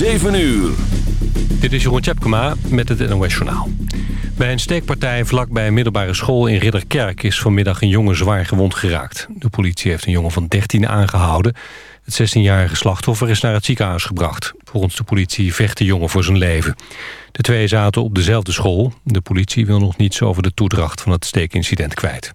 7 uur. Dit is Jeroen Tjepkema met het NOS Journaal. Bij een steekpartij vlakbij een middelbare school in Ridderkerk... is vanmiddag een jongen zwaar gewond geraakt. De politie heeft een jongen van 13 aangehouden. Het 16-jarige slachtoffer is naar het ziekenhuis gebracht. Volgens de politie vecht de jongen voor zijn leven. De twee zaten op dezelfde school. De politie wil nog niets over de toedracht van het steekincident kwijt.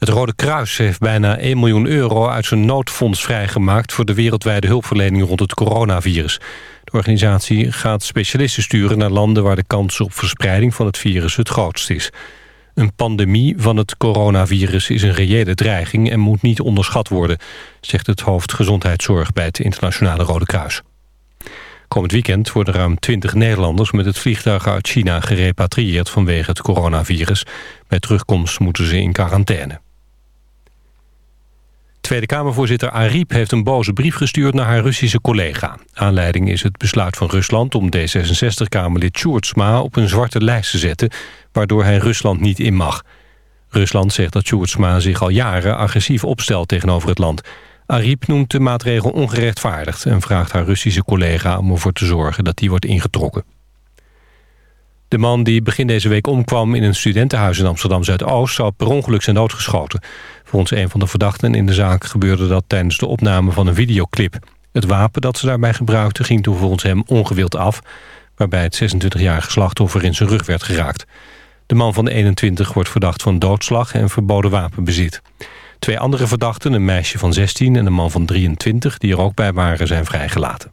Het Rode Kruis heeft bijna 1 miljoen euro uit zijn noodfonds vrijgemaakt... voor de wereldwijde hulpverlening rond het coronavirus. De organisatie gaat specialisten sturen naar landen... waar de kans op verspreiding van het virus het grootst is. Een pandemie van het coronavirus is een reële dreiging... en moet niet onderschat worden, zegt het hoofd gezondheidszorg... bij het Internationale Rode Kruis. Komend weekend worden ruim 20 Nederlanders met het vliegtuig uit China gerepatrieerd vanwege het coronavirus. Bij terugkomst moeten ze in quarantaine. Tweede Kamervoorzitter Ariep heeft een boze brief gestuurd naar haar Russische collega. Aanleiding is het besluit van Rusland om D66-Kamerlid Sjoerdsma op een zwarte lijst te zetten, waardoor hij Rusland niet in mag. Rusland zegt dat Sjoerdsma zich al jaren agressief opstelt tegenover het land. Ariep noemt de maatregel ongerechtvaardigd en vraagt haar Russische collega om ervoor te zorgen dat die wordt ingetrokken. De man die begin deze week omkwam in een studentenhuis in Amsterdam-Zuidoost... zou per ongeluk zijn doodgeschoten. Volgens een van de verdachten in de zaak gebeurde dat tijdens de opname van een videoclip. Het wapen dat ze daarbij gebruikten ging toen volgens hem ongewild af... waarbij het 26-jarige slachtoffer in zijn rug werd geraakt. De man van 21 wordt verdacht van doodslag en verboden wapenbezit. Twee andere verdachten, een meisje van 16 en een man van 23... die er ook bij waren, zijn vrijgelaten.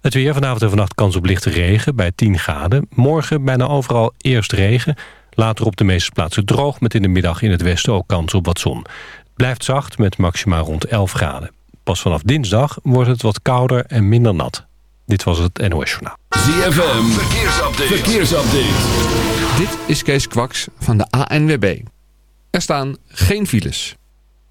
Het weer vanavond en vannacht kans op lichte regen bij 10 graden. Morgen bijna overal eerst regen. Later op de meeste plaatsen droog met in de middag in het westen ook kans op wat zon. Het blijft zacht met maximaal rond 11 graden. Pas vanaf dinsdag wordt het wat kouder en minder nat. Dit was het NOS Journaal. ZFM, verkeersupdate. verkeersupdate. Dit is Kees Kwaks van de ANWB. Er staan geen files.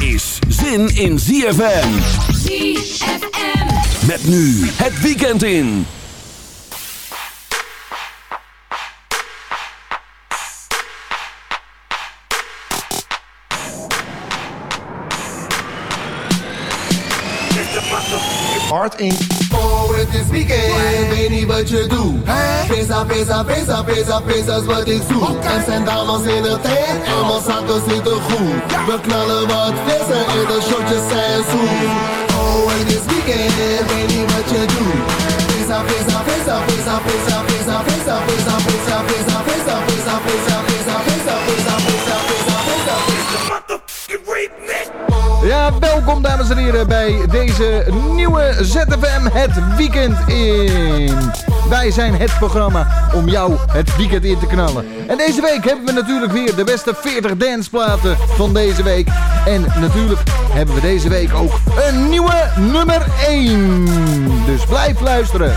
is zin in ZFM. ZFM. Met nu het weekend in. Hard in. Oh, het is weekend, weet niet wat je doet. Pesa, pesa, pesa, pesa, pesa is wat ik zoek. Er zijn dames in het tent en mijn zakken zitten goed. We knallen wat vissen en de shotjes zijn zoet. Oh, het is weekend, weet niet wat je doet. Pesa, pesa, pesa, pesa, pesa, pesa, pesa, pesa, pesa, pesa, pesa, pesa, pesa, pesa, pesa, pesa, pesa, pesa, pesa, Ja, welkom dames en heren bij deze nieuwe ZFM Het Weekend in. Wij zijn het programma om jou het weekend in te knallen. En deze week hebben we natuurlijk weer de beste 40 danceplaten van deze week. En natuurlijk hebben we deze week ook een nieuwe nummer 1. Dus blijf luisteren.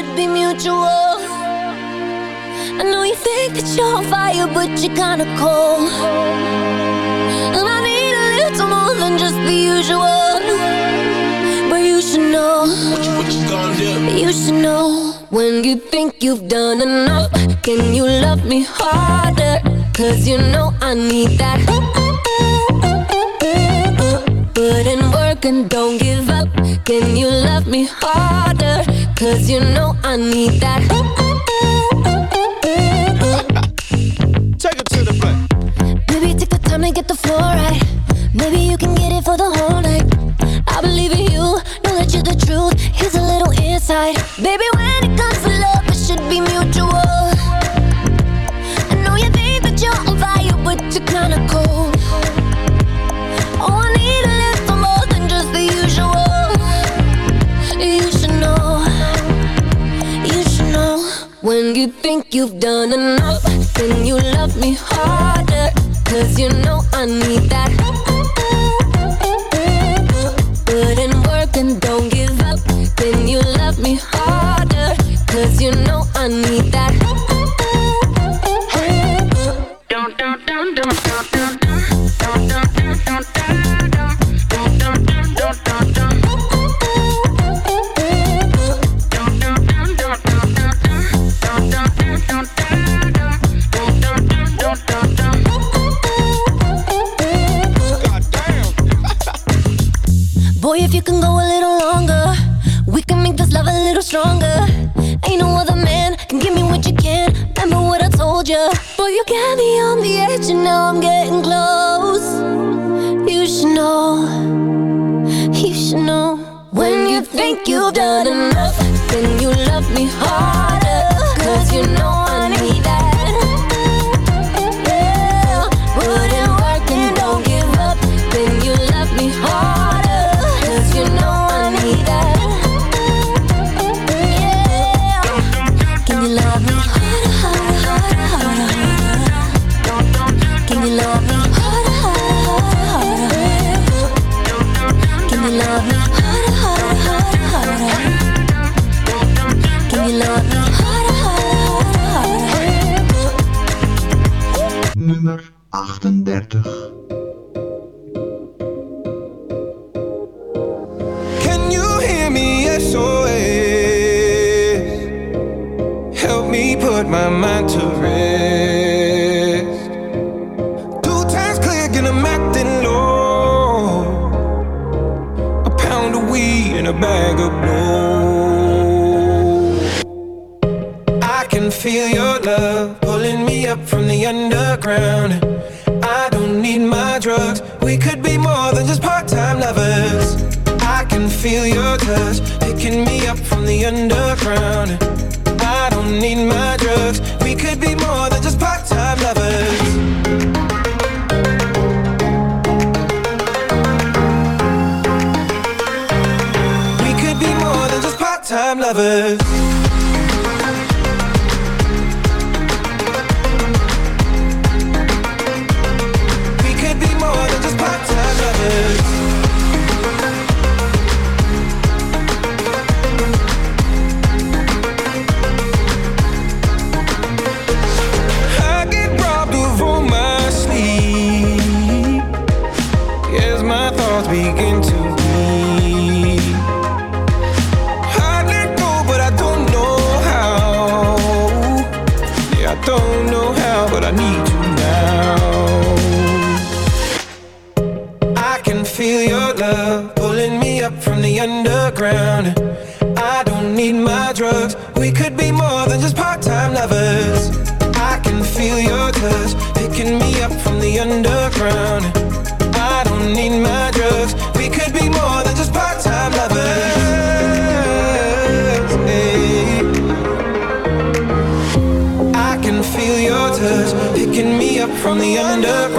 should be mutual. I know you think that you're on fire, but you're kinda cold. And I need a little more than just the usual. But you should know. What you, what you gonna do? You should know. When you think you've done enough, can you love me harder? Cause you know I need that. And don't give up. Can you love me harder? Cause you know I need that. Take it to the front. Maybe take the time to get the floor right. Maybe you can get it for the whole night. I believe in you, know that you're the truth. Here's a little insight. Baby, when it comes to love, it should be mutual. I know you think that you're on fire, but you're kinda cold. You think you've done enough, then you love me harder. Cause you know I need that. Put in work and don't give up. Then you love me harder. Cause you know I need Boy, if you can go a little longer, we can make this love a little stronger. Ain't no other man can give me what you can. Remember what I told you. Boy, you got me on the edge, and now I'm getting close. You should know, you should know. When you think you've done enough, then you love me harder. Cause you know life wonder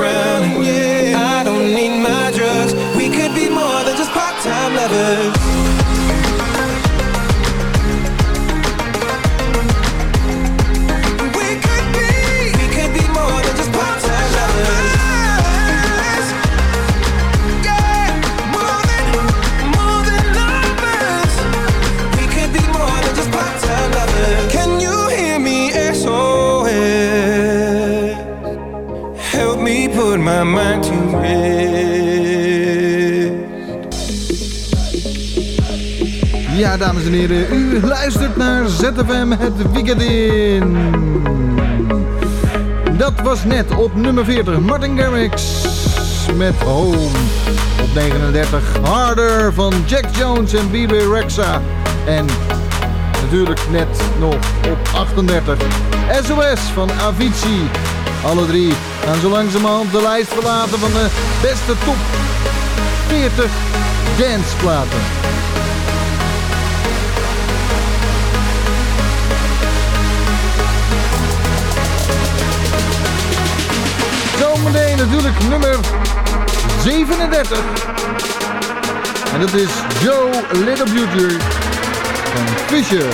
en u luistert naar ZFM het weekend in. Dat was net op nummer 40 Martin Garrix met Home. Op 39 Harder van Jack Jones en BB Rexa. En natuurlijk net nog op 38 SOS van Avicii. Alle drie gaan zo langzamerhand de lijst verlaten van de beste top 40 danceplaten. Zometeen natuurlijk nummer 37. En dat is Joe Little Beauty van Fisher.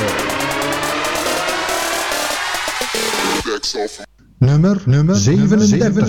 Nummer, nummer 37.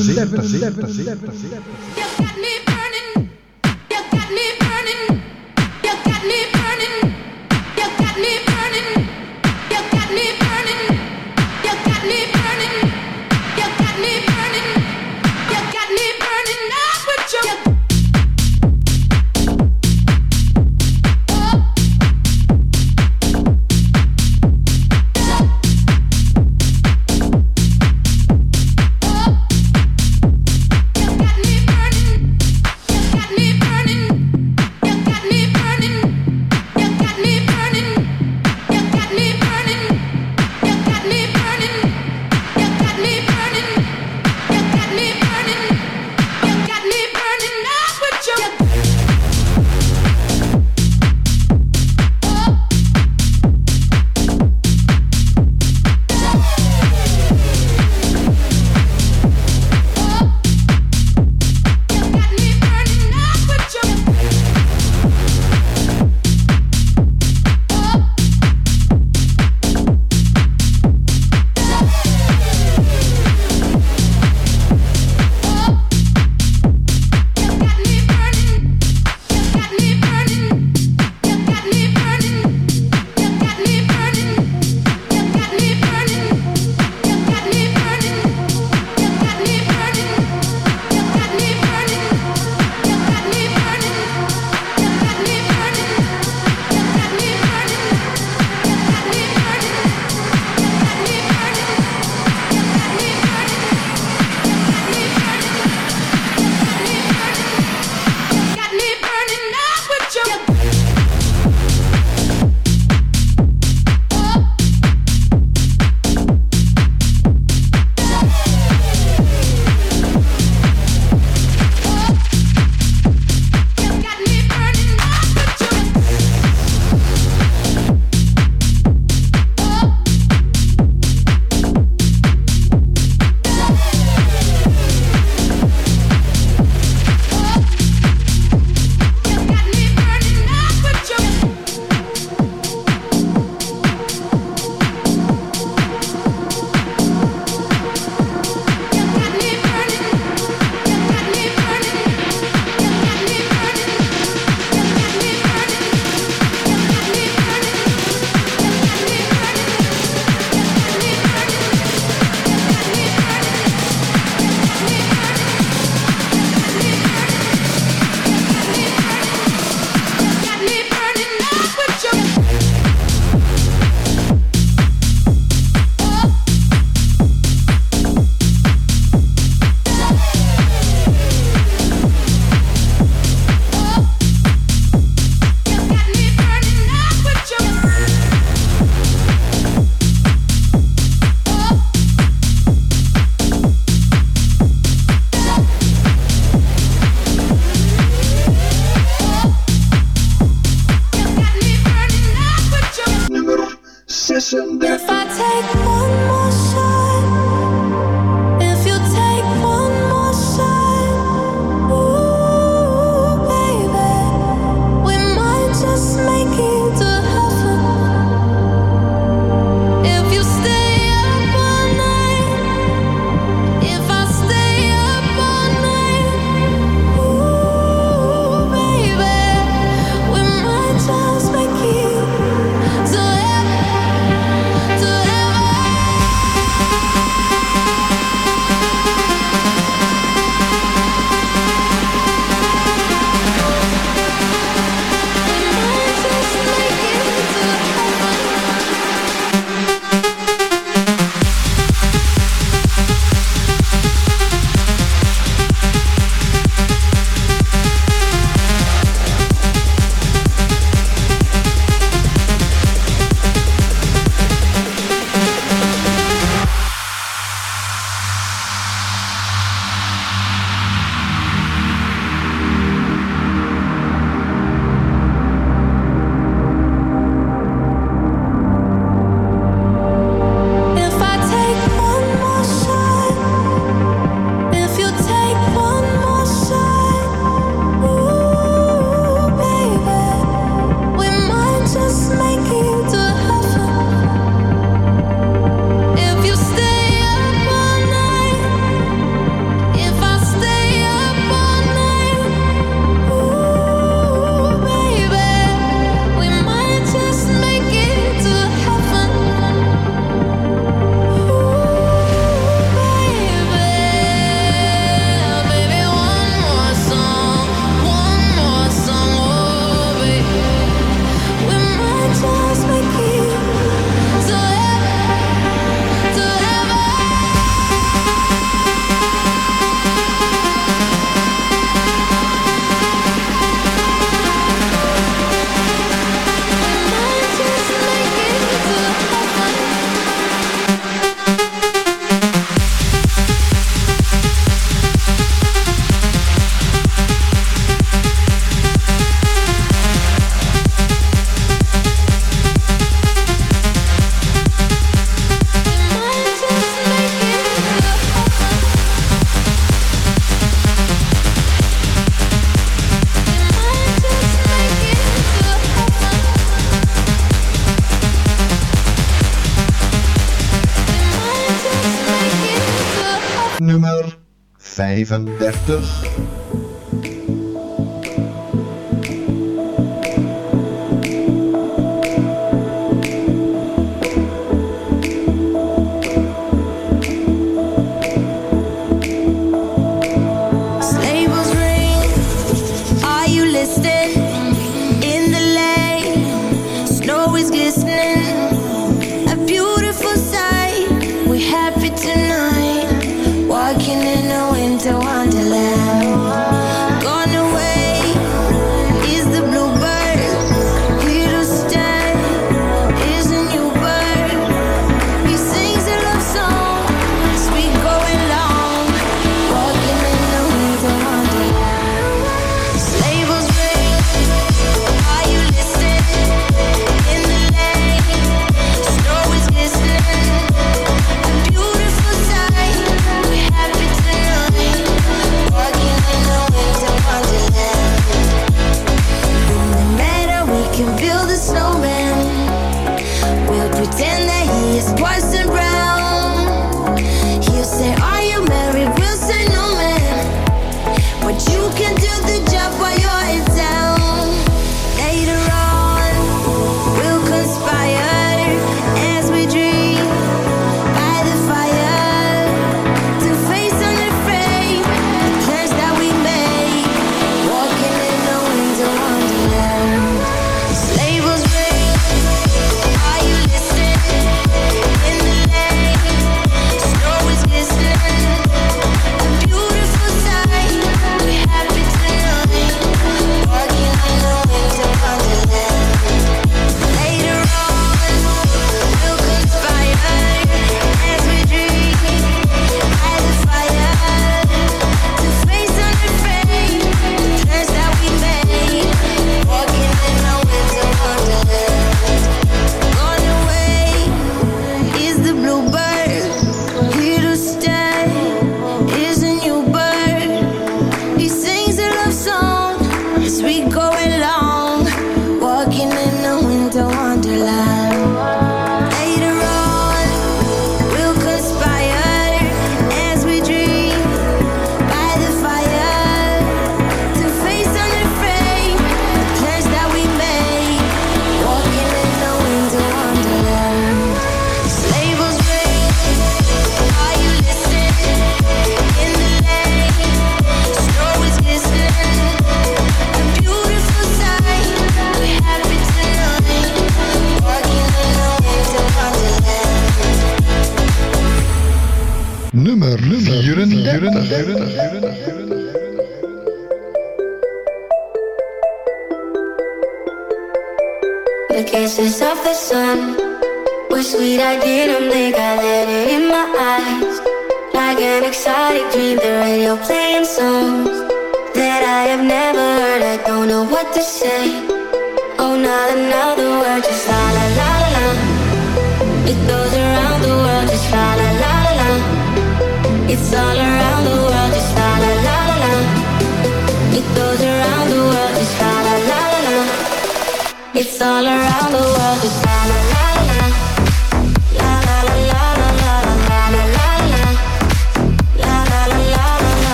After.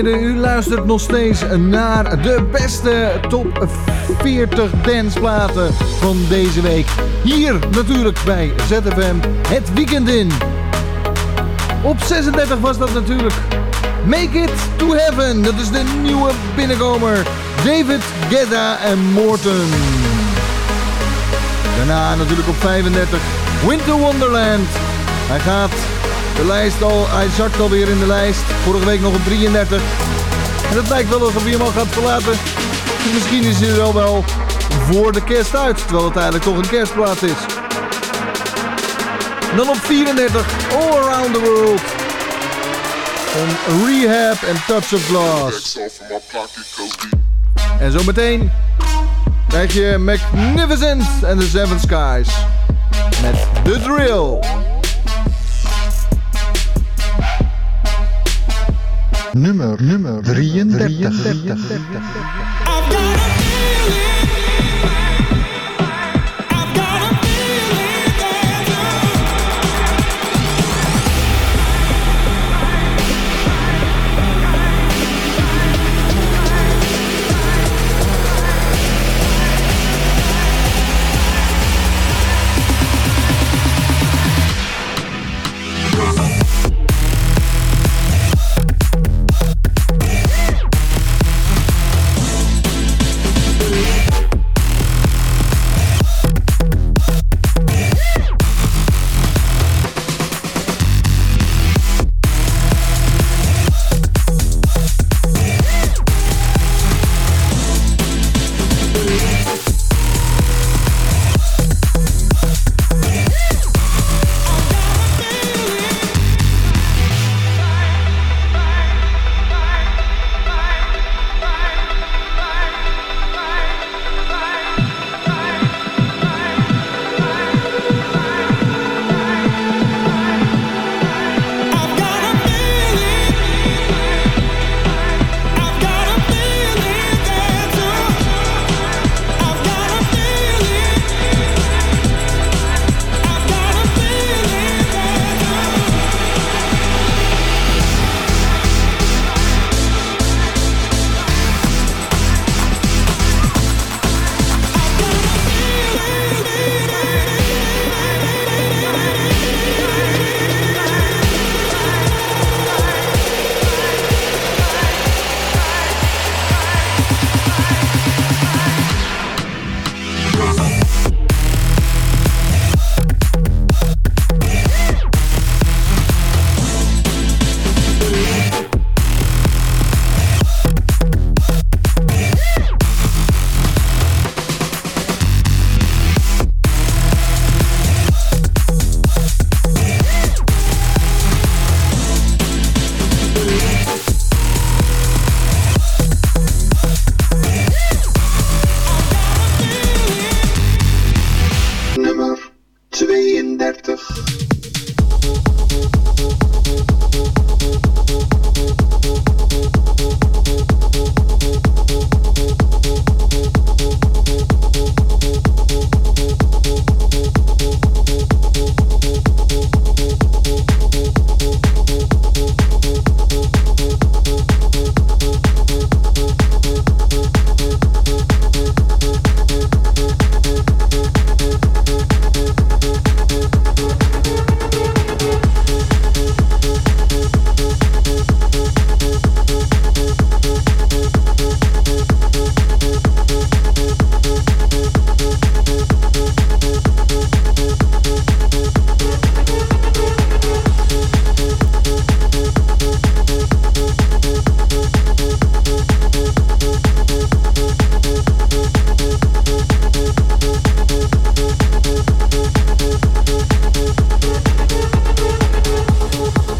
U luistert nog steeds naar de beste top 40 danceplaten van deze week. Hier natuurlijk bij ZFM het weekend in. Op 36 was dat natuurlijk Make It To Heaven. Dat is de nieuwe binnenkomer. David Guetta en Morton. Daarna natuurlijk op 35 Winter Wonderland. Hij gaat de lijst al, hij zakt alweer in de lijst. Vorige week nog op 33. En het lijkt wel alsof hij hem al gaat verlaten. Dus misschien is hij er wel voor de kerst uit. Terwijl het eigenlijk toch een kerstplaat is. En dan op 34 All Around the World. Van Rehab en Touch of Glass. En zometeen krijg je Magnificent and the Seven Skies. Met The Drill. nummer, nummer 33. 33. 33.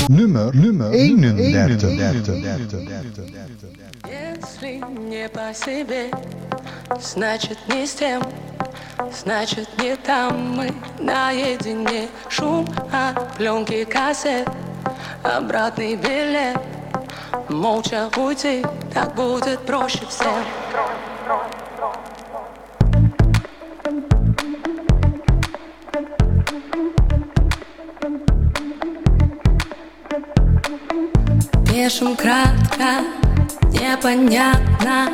Nummer, nummer 31. Если не по себе, значит не с тем, значит не там мы наедине. Шум от пленки кассет, обратный билет. Молча уйти, так будет проще всем. Пишем кратко, непонятно.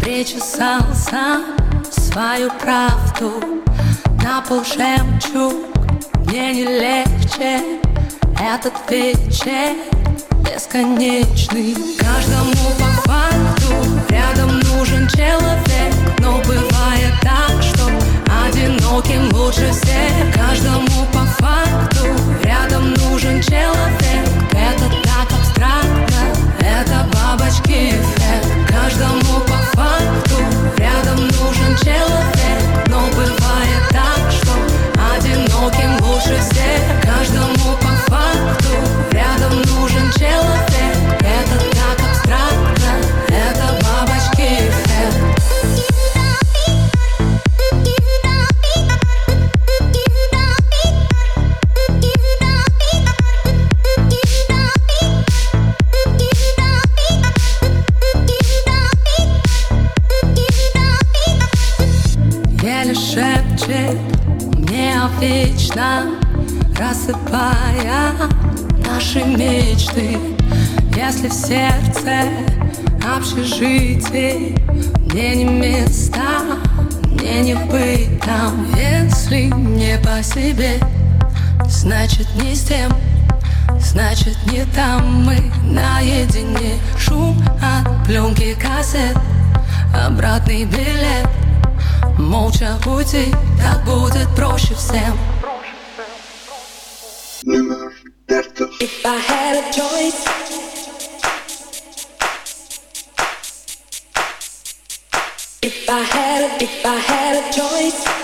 Причесал сам свою правду. На пол жемчуг мне не легче. Этот вечер бесконечный. Каждому по факту рядом нужен человек. Но бывает так, что одиноким лучше всех. Каждому по факту рядом нужен человек Каждому по факту рядом нужен человек. Но бывает так, что одиноким лучше всех. Каждому по факту рядом нужен человек Рассыпая наши мечты. Если в сердце общежитие Мне не места, мне не быть там. Если не по себе, значит не с тем Значит не там. Мы наедине. Шум от пленки кассет Обратный билет. Молча уйти, так будет проще всем I had a choice, if I had if I had a choice,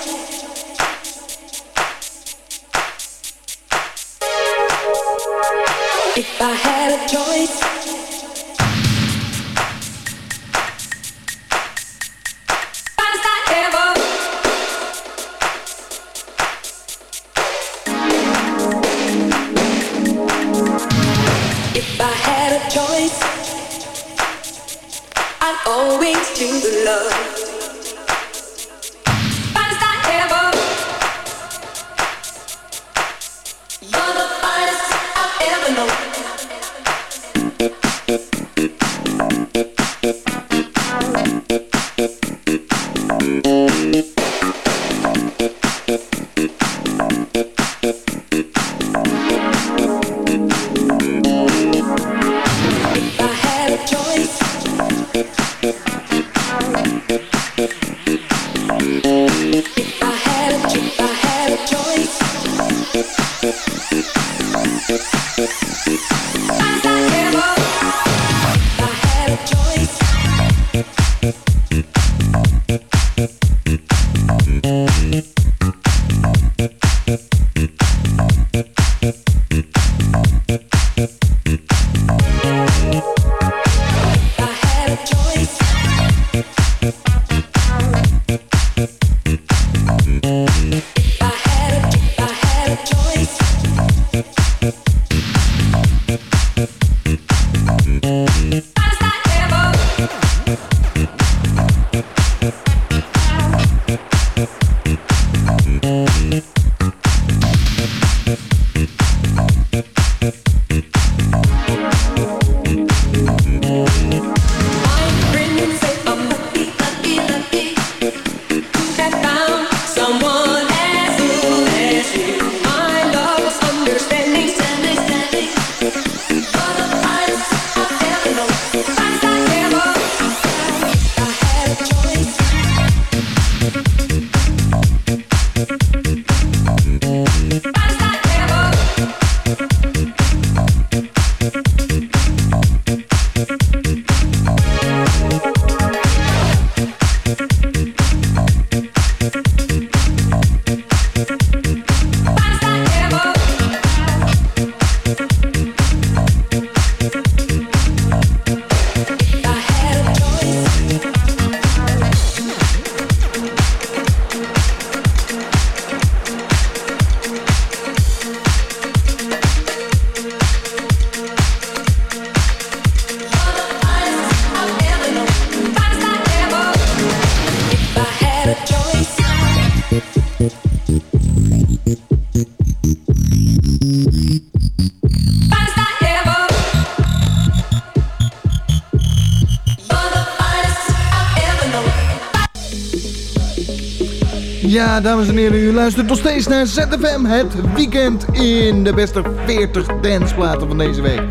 Ja, dames en heren, u luistert nog steeds naar ZFM. Het weekend in de beste 40 danceplaten van deze week.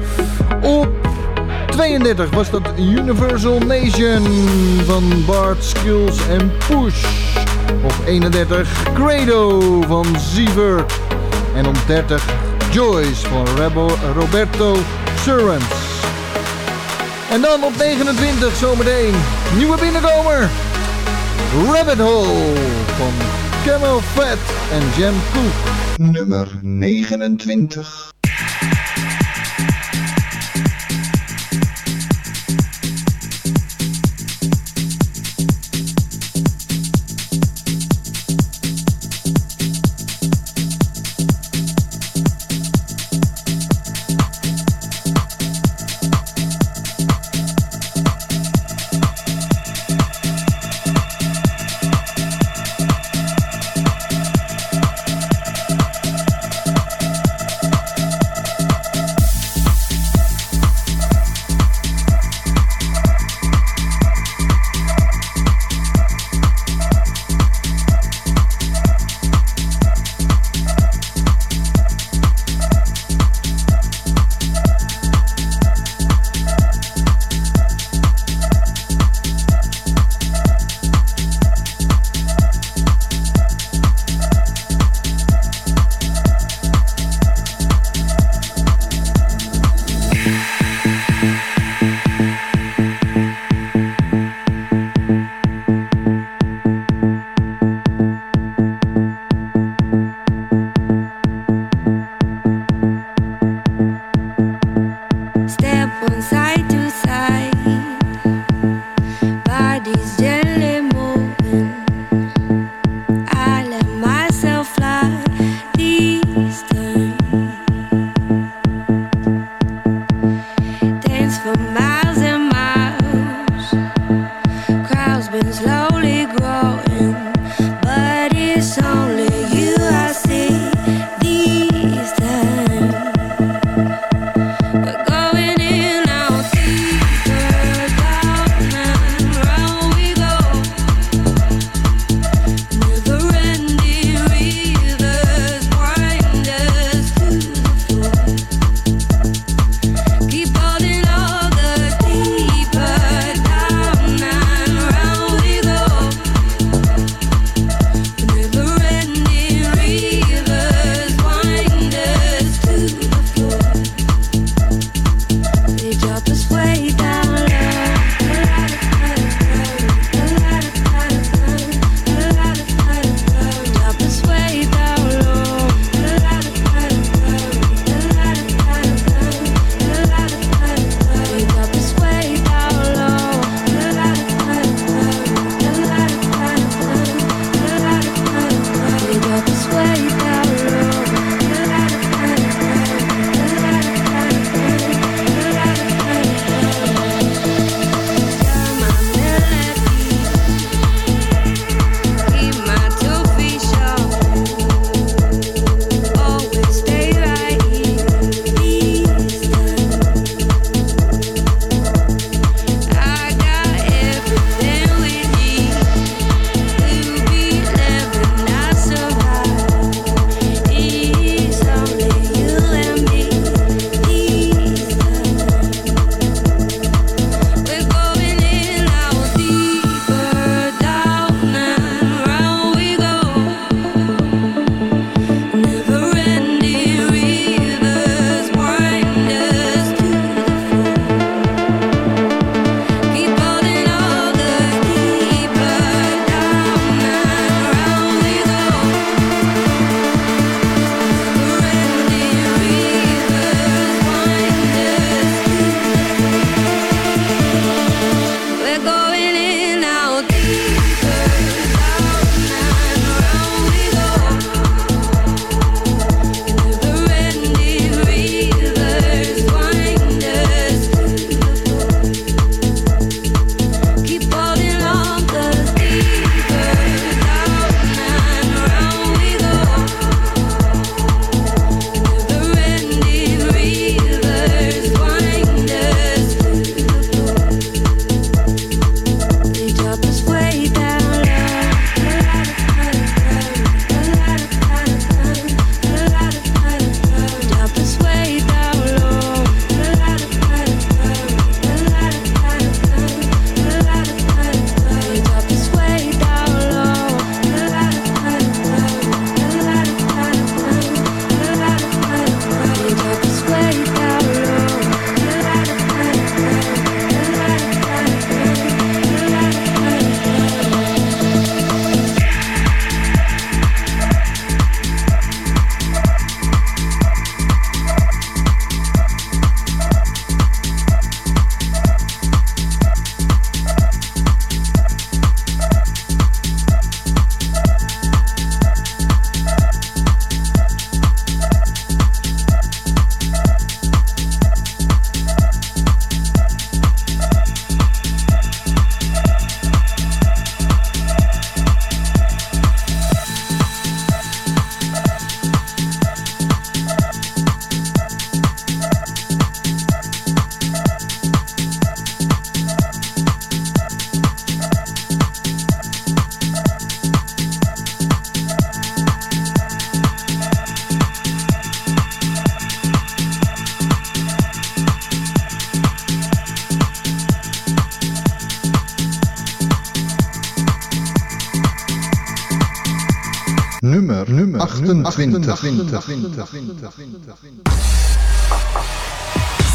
Op 32 was dat Universal Nation van Bart Skills en Push. Op 31 Credo van Ziever. En op 30 Joyce van Roberto Surrens. En dan op 29 zometeen nieuwe binnenkomer. Rabbit Hole van Camel Fat en Jam Cook. Nummer 29.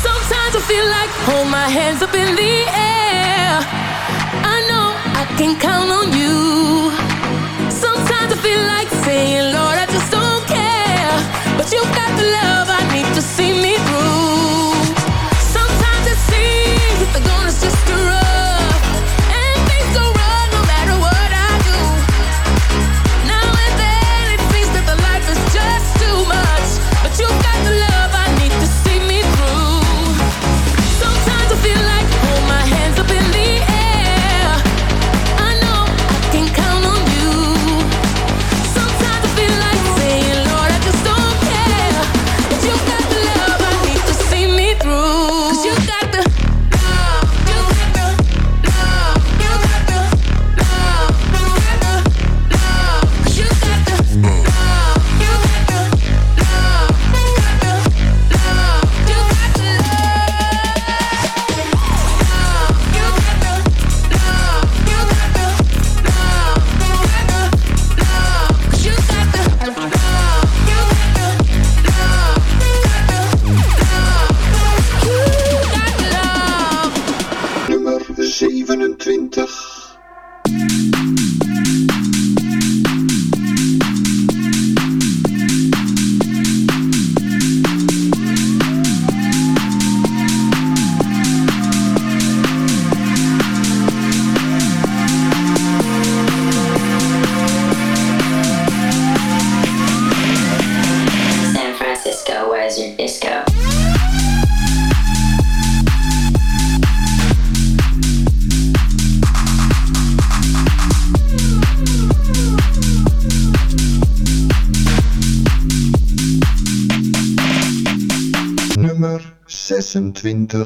Sometimes I feel like hold my hands up in the air. I know I can count on you. Sometimes I feel like saying, Lord, I just don't care. But you got the love. 20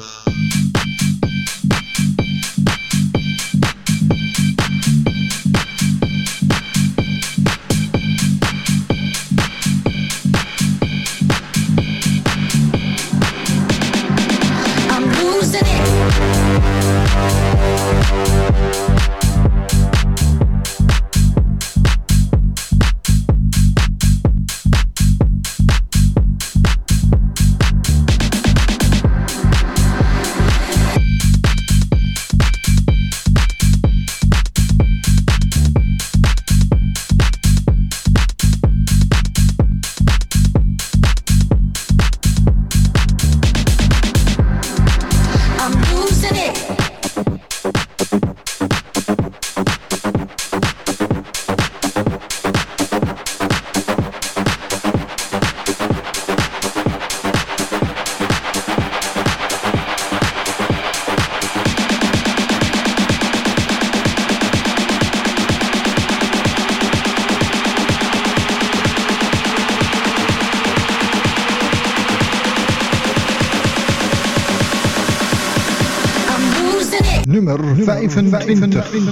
Twitter. Twitter.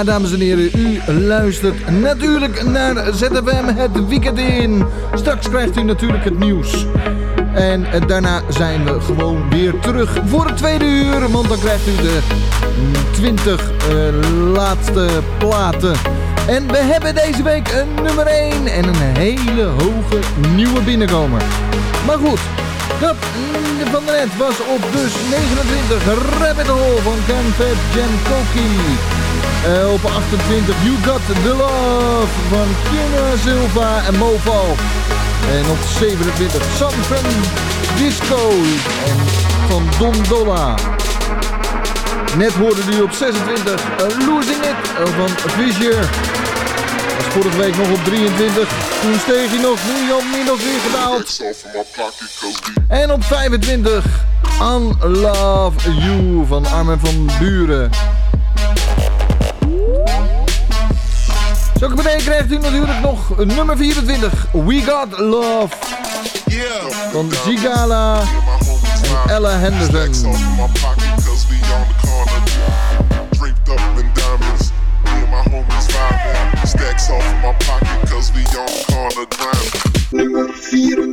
Ja, dames en heren, u luistert natuurlijk naar ZFM het weekend in. Straks krijgt u natuurlijk het nieuws. En eh, daarna zijn we gewoon weer terug voor het tweede uur. Want dan krijgt u de mm, 20 eh, laatste platen. En we hebben deze week een nummer 1 en een hele hoge nieuwe binnenkomer. Maar goed, dat mm, van net was op dus 29 Rabbit Hole van Fat Jen Koki. Eh, op 28 You Got The Love van Kina Silva en Mofo. En op 27 San Francisco en van Don Dolla. Net hoorde u op 26 eh, Losing It eh, van Fisher. Was vorige week nog op 23. Toen steeg hij nog, nu al min of weer gedaald. En op 25 Unlove You van Armin van Buren. Zo meteen krijgt u natuurlijk nog nummer 24. We Got Love. Van Zigala en Ella Henderson. Nummer 24.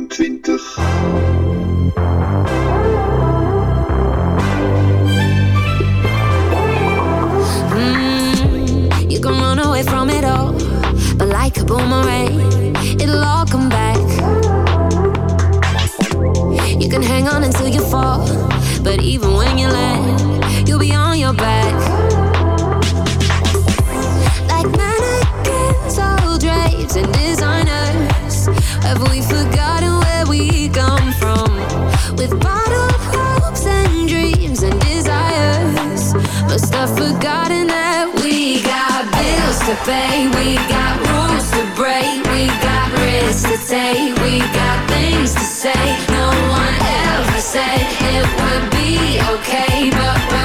Boomerang, it'll all come back. You can hang on until you fall, but even when you land, you'll be on your back. Like mannequins, all drapes and designers, have we forgotten where we come from? With bottled hopes and dreams and desires, must have forgotten that we got bills to pay, we got risks to take, we got things to say. No one ever said it would be okay, but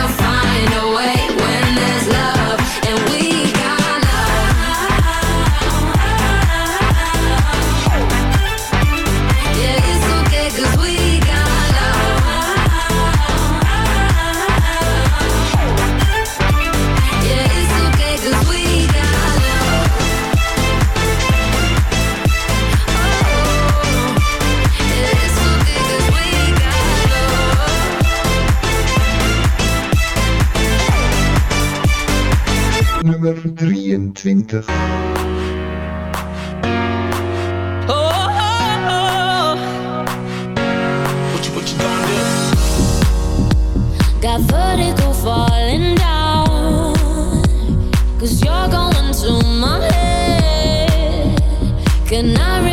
23. Got vertigo falling down. Cause to my. Can I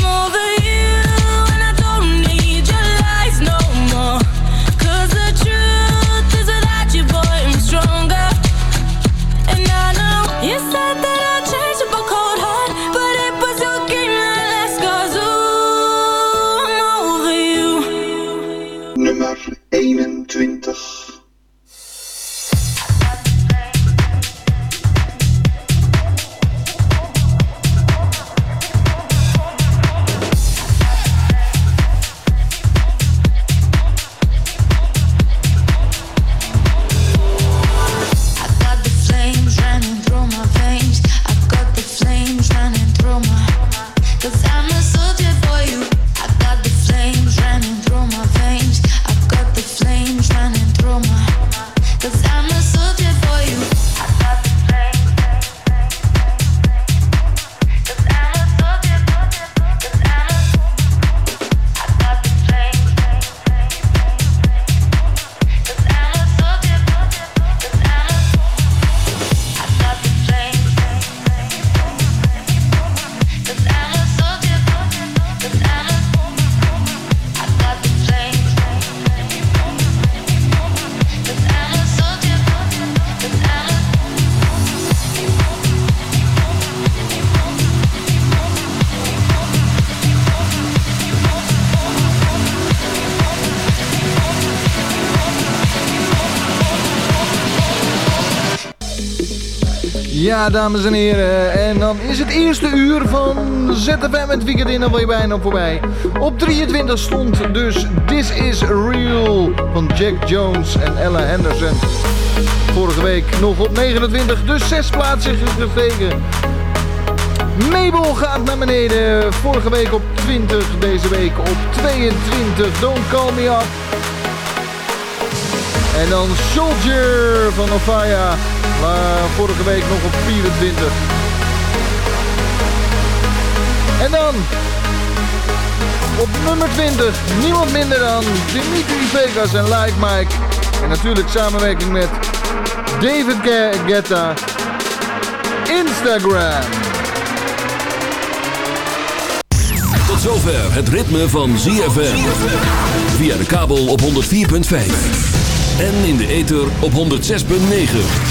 Dames en heren. En dan is het eerste uur van ZFM het weekend in alweer bijna voorbij. Op 23 stond dus This Is Real van Jack Jones en Ella Henderson. Vorige week nog op 29, dus zes plaatsen gestegen. Mabel gaat naar beneden. Vorige week op 20, deze week op 22. Don't Call Me Up. En dan Soldier van Ofaya. Maar vorige week nog op 24. En dan op nummer 20 niemand minder dan Dimitri Vegas en Like Mike. En natuurlijk samenwerking met David Guetta. Instagram. Tot zover het ritme van ZFM. Via de kabel op 104.5. En in de ether op 106.9.